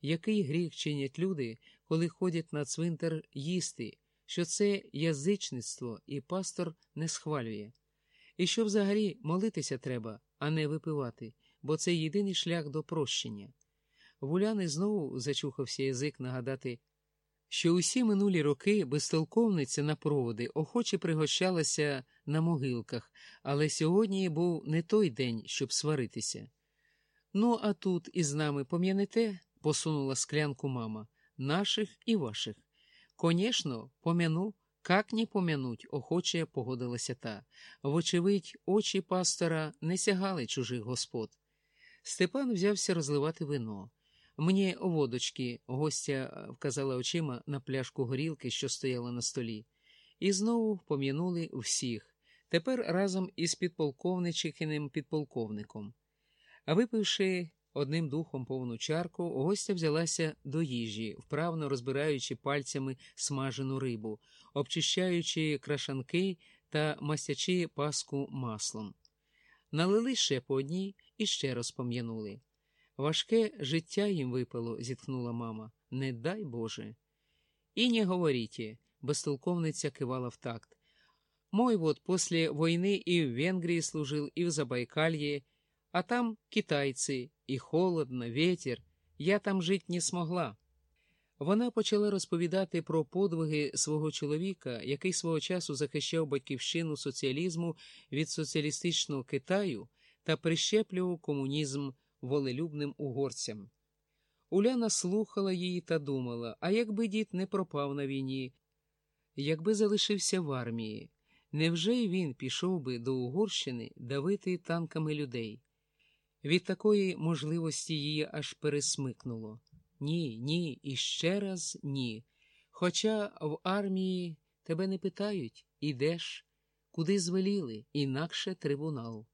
який гріх чинять люди, коли ходять на цвинтар їсти, що це язичництво і пастор не схвалює. І що взагалі молитися треба, а не випивати, бо це єдиний шлях до прощення. В Уляни знову зачухався язик нагадати, що усі минулі роки безтолковниця на проводи охоче пригощалася на могилках, але сьогодні був не той день, щоб сваритися. Ну, а тут із нами пом'янете, посунула склянку мама, наших і ваших. Конечно, помяну, как не помянуть, охоче погодилася та. Вочевидь, очі пастора не сягали чужих господ. Степан взявся розливати вино. Мені водочки, гостя вказала очима на пляшку горілки, що стояла на столі, і знову пом'янули всіх, тепер разом із підполковничикиним підполковником. Випивши одним духом повну чарку, гостя взялася до їжі, вправно розбираючи пальцями смажену рибу, обчищаючи крашанки та мастячи паску маслом. Налили ще по одній і ще раз пом'янули. Важке життя їм випало, зітхнула мама. Не дай Боже. І не говорите, безтолковниця кивала в такт. Мой вот после войны и в Венгрии служил, и в Забайкалье, а там китайці, і холодно, ветер. Я там жить не смогла. Вона почала розповідати про подвиги свого чоловіка, який свого часу захищав батьківщину соціалізму від соціалістичного Китаю та прищеплював комунізм волелюбним угорцям. Уляна слухала її та думала, а якби дід не пропав на війні, якби залишився в армії, невже й він пішов би до Угорщини давити танками людей? Від такої можливості її аж пересмикнуло. Ні, ні, і ще раз ні. Хоча в армії тебе не питають ідеш, куди звеліли, інакше трибунал.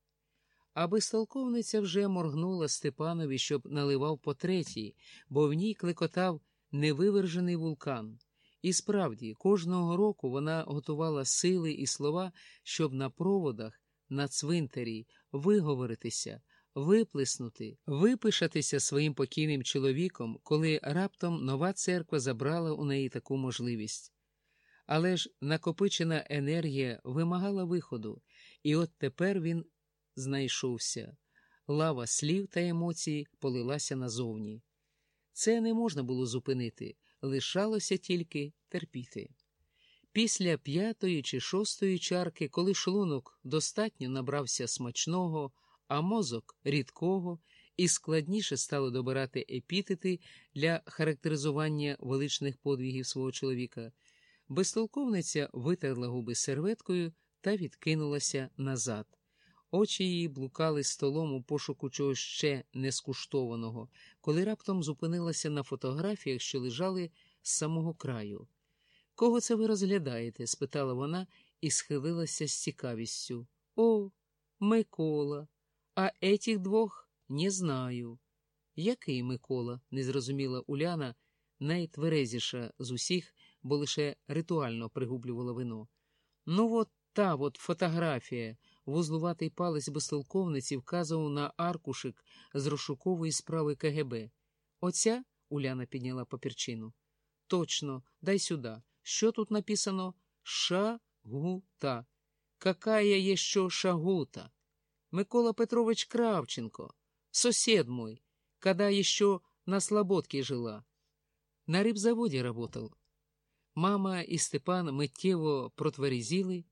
А безтолковниця вже моргнула Степанові, щоб наливав по третій, бо в ній клекотав невивержений вулкан. І справді, кожного року вона готувала сили і слова, щоб на проводах, на цвинтарі виговоритися, виплеснути, випишатися своїм покійним чоловіком, коли раптом нова церква забрала у неї таку можливість. Але ж накопичена енергія вимагала виходу, і от тепер він знайшовся. Лава слів та емоцій полилася назовні. Це не можна було зупинити, лишалося тільки терпіти. Після п'ятої чи шостої чарки, коли шлунок достатньо набрався смачного, а мозок рідкого, і складніше стало добирати епітети для характеризування величних подвігів свого чоловіка, безтолковниця витерла губи серветкою та відкинулася назад. Очі її блукали столом у пошуку чогось ще нескуштованого, коли раптом зупинилася на фотографіях, що лежали з самого краю. Кого це ви розглядаєте? спитала вона і схилилася з цікавістю. О, Микола, а етіх двох не знаю. Який Микола? не зрозуміла Уляна, найтверезіша з усіх, бо лише ритуально пригублювала вино. Ну, от та от фотографія. Вузлуватий палець безтолковниці вказував на аркушик з розшукової справи КГБ. Оця Уляна підняла папірчину. Точно, дай сюди. Що тут написано? Шагута. Какая еще шагута? Микола Петрович Кравченко, сосед мой, когда еще на Слободке жила. На рибзаводі работал. Мама і Степан миттєво протверезіли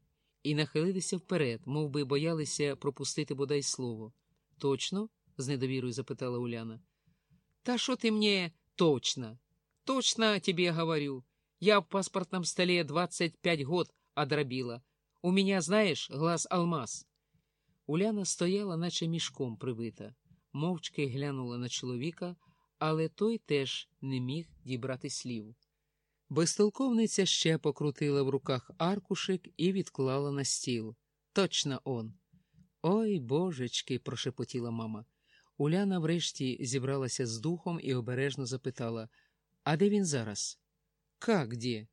і нахилилися вперед, мов би боялися пропустити бодай слово. Точно? з недовірою запитала Уляна. Та що ти мені точно? Точно тебе говорю. Я в паспортном столе 25 год одробила. У меня, знаешь, глаз алмаз. Уляна стояла, наче мішком прибита, мовчки глянула на чоловіка, але той теж не міг дібрати слів. Безтолковниця ще покрутила в руках аркушик і відклала на стіл. Точно он. Ой, божечки, прошепотіла мама. Уляна врешті зібралася з духом і обережно запитала А де він зараз? Как де?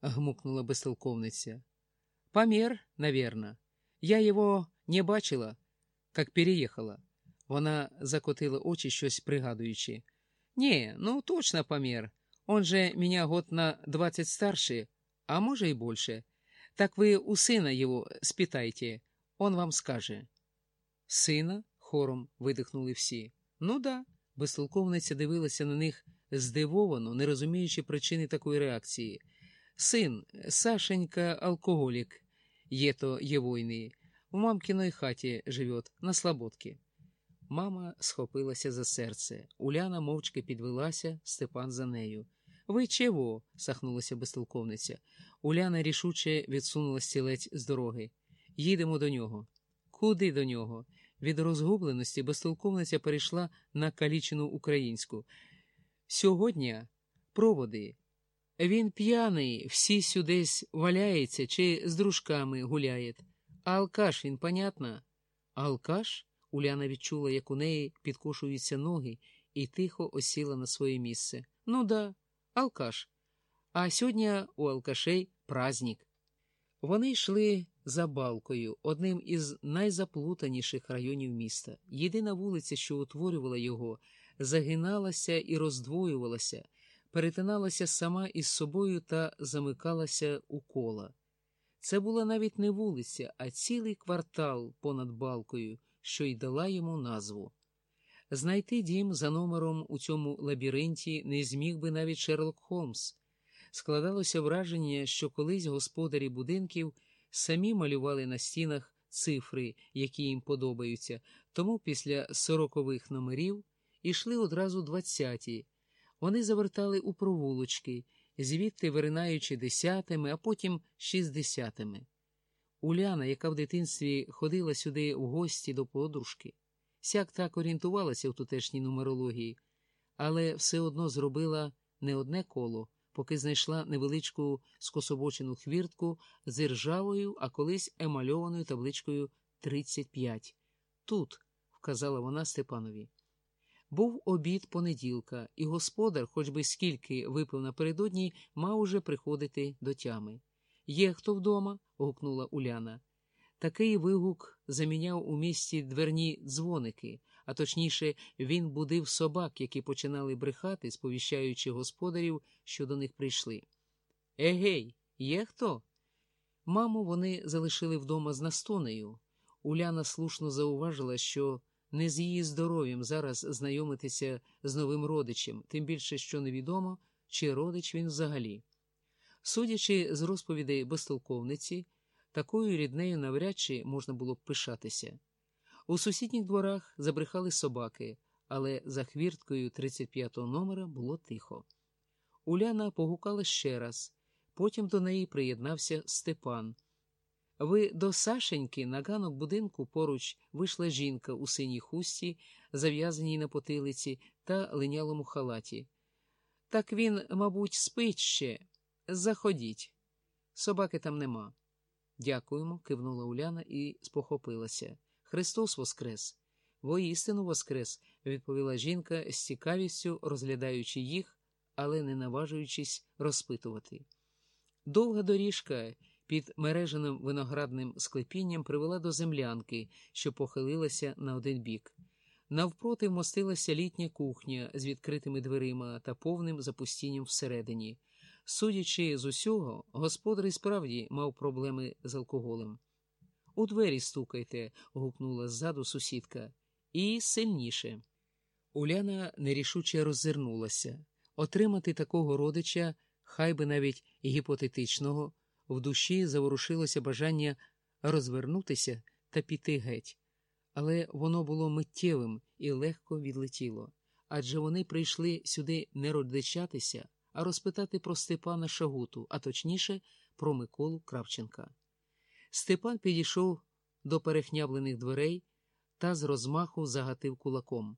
гмукнула безтолковниця. Помер, наверно. Я його не бачила, як переїхала. Вона закотила очі, щось пригадуючи. Не, ну точно помер. Он же меня год на двадцать старше, а може и больше. Так вы у сына его спитайте, он вам скаже. Сина? хором видихнули всі. Ну да. Безтолковниця дивилася на них здивовано, не розуміючи причини такої реакції. Син, Сашенька, алкоголік, Є то євойний, в мамкиной хаті живет, на слободці. Мама схопилася за серце. Уляна мовчки підвелася, Степан за нею. Ви чого? сахнулася безтолковниця. Уляна рішуче відсунула стілець з дороги. Їдемо до нього. Куди до нього? Від розгубленості безтолковниця перейшла на калічену українську. Сьогодні проводи. Він п'яний, всі сюдесь валяється чи з дружками гуляє. А алкаш він, понятно? Алкаш? Уляна відчула, як у неї підкошуються ноги, і тихо осіла на своє місце. Ну да, алкаш. А сьогодні у алкашей праздник. Вони йшли за балкою, одним із найзаплутаніших районів міста. Єдина вулиця, що утворювала його, загиналася і роздвоювалася, перетиналася сама із собою та замикалася у кола. Це була навіть не вулиця, а цілий квартал понад балкою, що й дала йому назву. Знайти дім за номером у цьому лабіринті не зміг би навіть Шерлок Холмс. Складалося враження, що колись господарі будинків самі малювали на стінах цифри, які їм подобаються, тому після сорокових номерів ішли одразу двадцяті. Вони завертали у провулочки, звідти виринаючи десятими, а потім шістдесятими. Уляна, яка в дитинстві ходила сюди в гості до подружки, сяк так орієнтувалася в тутешній нумерології, але все одно зробила не одне коло поки знайшла невеличку скособочену хвіртку з іржавою, а колись емальованою табличкою 35. Тут, вказала вона Степанові. Був обід понеділка, і господар, хоч би скільки випив напередодні, мав уже приходити до тями. Є хто вдома? гукнула Уляна. Такий вигук заміняв у місті дверні дзвоники, а точніше, він будив собак, які починали брехати, сповіщаючи господарів, що до них прийшли. Егей, є хто? Маму вони залишили вдома з настонею. Уляна слушно зауважила, що не з її здоров'ям зараз знайомитися з новим родичем, тим більше, що невідомо, чи родич він взагалі. Судячи з розповідей безтолковниці, такою ріднею навряд чи можна було б пишатися. У сусідніх дворах забрехали собаки, але за хвірткою 35-го номера було тихо. Уляна погукала ще раз, потім до неї приєднався Степан. Ви до Сашеньки на ганок будинку поруч вийшла жінка у синій хусті, зав'язаній на потилиці та линялому халаті. Так він, мабуть, спить ще. Заходіть. Собаки там нема. Дякуємо, кивнула Уляна і спохопилася. Христос Воскрес! Воістину Воскрес, відповіла жінка з цікавістю, розглядаючи їх, але не наважуючись розпитувати. Довга доріжка під мереженим виноградним склепінням привела до землянки, що похилилася на один бік. Навпроти вмостилася літня кухня з відкритими дверима та повним запустінням всередині. Судячи з усього, господар і справді мав проблеми з алкоголем. У двері стукайте, гукнула ззаду сусідка, і сильніше. Уляна нерішуче роззирнулася. Отримати такого родича, хай би навіть гіпотетичного, в душі заворушилося бажання розвернутися та піти геть. Але воно було миттєвим і легко відлетіло. Адже вони прийшли сюди не родичатися, а розпитати про Степана Шагуту, а точніше, про Миколу Кравченка. Степан підійшов до перехняблених дверей та з розмаху загатив кулаком.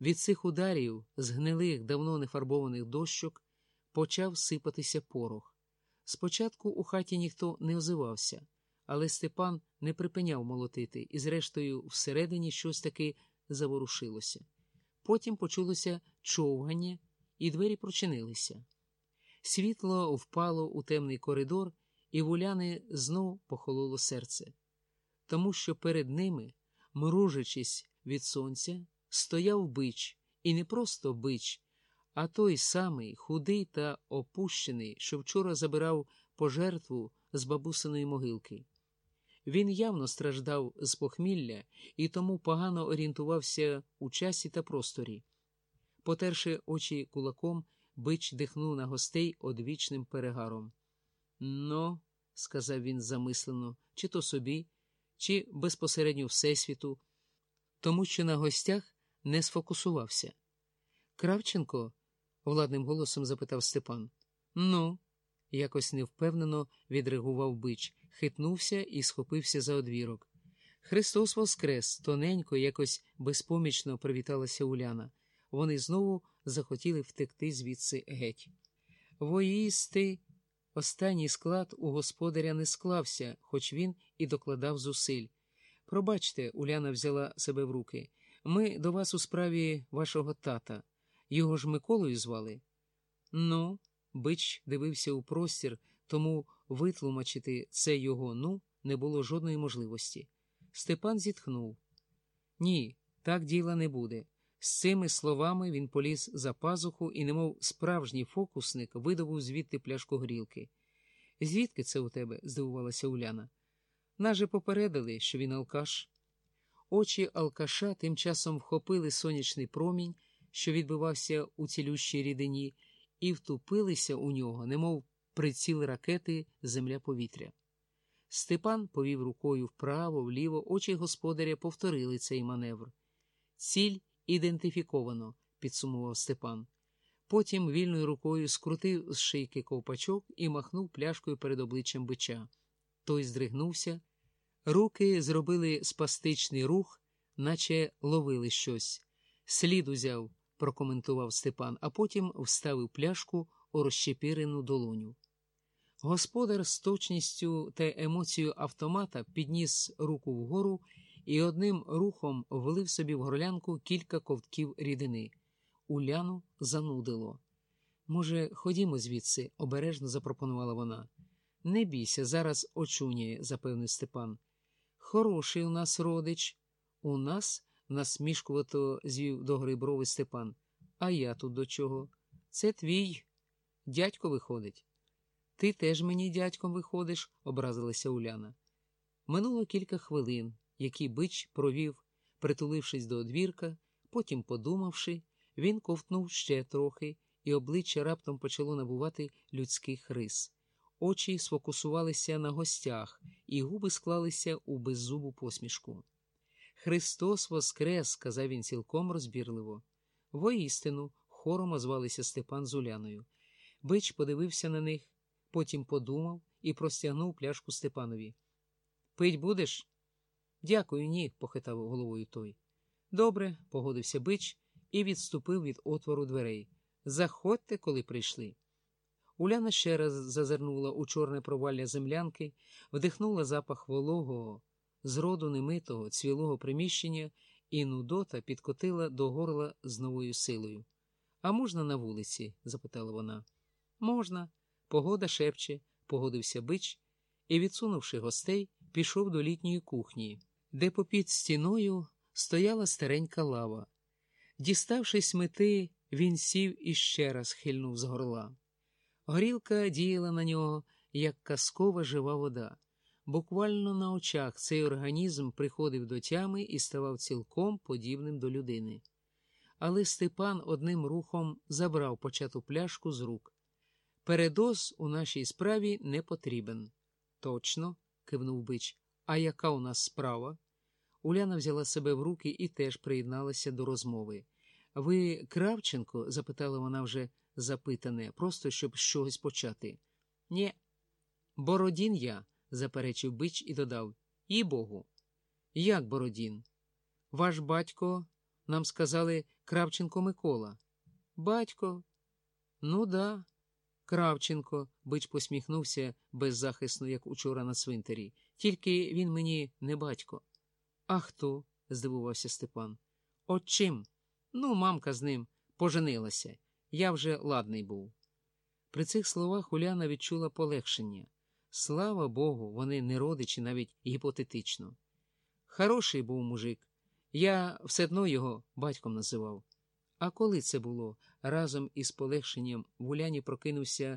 Від цих ударів, з гнилих, давно нефарбованих дощок, почав сипатися порох. Спочатку у хаті ніхто не озивався, але Степан не припиняв молотити, і, зрештою, всередині щось таки заворушилося. Потім почулося човгання, і двері прочинилися. Світло впало у темний коридор і в Уляни знов похололо серце, тому що перед ними, мружачись від сонця, стояв бич, і не просто бич, а той самий худий та опущений, що вчора забирав пожертву з бабусиної могилки. Він явно страждав з похмілля і тому погано орієнтувався у часі та просторі. Потерши очі кулаком, бич дихнув на гостей одвічним перегаром. Ну, сказав він замислено, чи то собі, чи безпосередньо Всесвіту, тому що на гостях не сфокусувався. Кравченко? Владним голосом запитав Степан. Ну, якось невпевнено відреагував бич, хитнувся і схопився за одвірок. Христос Воскрес, тоненько, якось безпомічно привіталася Уляна. Вони знову захотіли втекти звідси геть. Воїсти. Останній склад у господаря не склався, хоч він і докладав зусиль. Пробачте, Уляна взяла себе в руки. Ми до вас у справі вашого тата. Його ж Миколою звали? Ну, бич дивився у простір, тому витлумачити це його ну не було жодної можливості. Степан зітхнув. Ні, так діла не буде. З цими словами він поліз за пазуху і, немов справжній фокусник, видобув звідти пляшку горілки. Звідки це у тебе? здивувалася Уляна. Нас же попередили, що він алкаш. Очі алкаша тим часом вхопили сонячний промінь, що відбивався у цілющій рідині, і втупилися у нього, немов приціл ракети земля повітря. Степан повів рукою вправо, вліво, очі господаря повторили цей маневр. Ціль ідентифіковано, підсумував Степан. Потім вільною рукою скрутив з шийки ковпачок і махнув пляшкою перед обличчям бича. Той здригнувся. Руки зробили спастичний рух, наче ловили щось. Слід узяв, прокоментував Степан, а потім вставив пляшку у розщепірену долоню. Господар з точністю та емоцією автомата підніс руку вгору і одним рухом влив собі в горлянку кілька ковтків рідини. Уляну занудило. Може, ходімо звідси, обережно запропонувала вона. Не бійся, зараз очуняє, запевнив Степан. Хороший у нас родич. У нас насмішкувато звів до гри брови Степан. А я тут до чого? Це твій дядько виходить. Ти теж мені дядьком виходиш, образилася Уляна. Минуло кілька хвилин, які бич провів, притулившись до одвірка, потім, подумавши, він ковтнув ще трохи, і обличчя раптом почало набувати людських рис. Очі сфокусувалися на гостях, і губи склалися у беззубу посмішку. Христос Воскрес, сказав він цілком розбірливо. Воістину, хором озвалися Степан з Уляною. Бич подивився на них, потім подумав і простягнув пляшку Степанові. Пить будеш? Дякую, ні, похитав головою той. Добре, погодився бич і відступив від отвору дверей. Заходьте, коли прийшли. Уляна ще раз зазирнула у чорне провалля землянки, вдихнула запах вологого, зроду немитого, цвілого приміщення, і Нудота підкотила до горла з новою силою. А можна на вулиці? запитала вона. Можна. Погода шепче, погодився бич і, відсунувши гостей, пішов до літньої кухні, де попід стіною стояла старенька лава. Діставшись мети, він сів і ще раз хильнув з горла. Горілка діяла на нього, як казкова жива вода. Буквально на очах цей організм приходив до тями і ставав цілком подібним до людини. Але Степан одним рухом забрав почату пляшку з рук. Передоз у нашій справі не потрібен. Точно, кивнув бич. А яка у нас справа? Уляна взяла себе в руки і теж приєдналася до розмови. Ви Кравченко? запитала вона вже запитане, просто щоб з чогось почати. Нє, Бородін я, заперечив бич і додав. І Богу. Як Бородін? Ваш батько, нам сказали, Кравченко Микола. Батько? Ну да. Кравченко, бич посміхнувся беззахисно, як учора на цвинтарі. Тільки він мені не батько. А хто? здивувався Степан. От чим? Ну, мамка з ним поженилася. Я вже ладний був. При цих словах Уляна відчула полегшення. Слава Богу, вони не родичі навіть гіпотетично. Хороший був мужик. Я все одно його батьком називав. А коли це було? Разом із полегшенням в Уляні прокинувся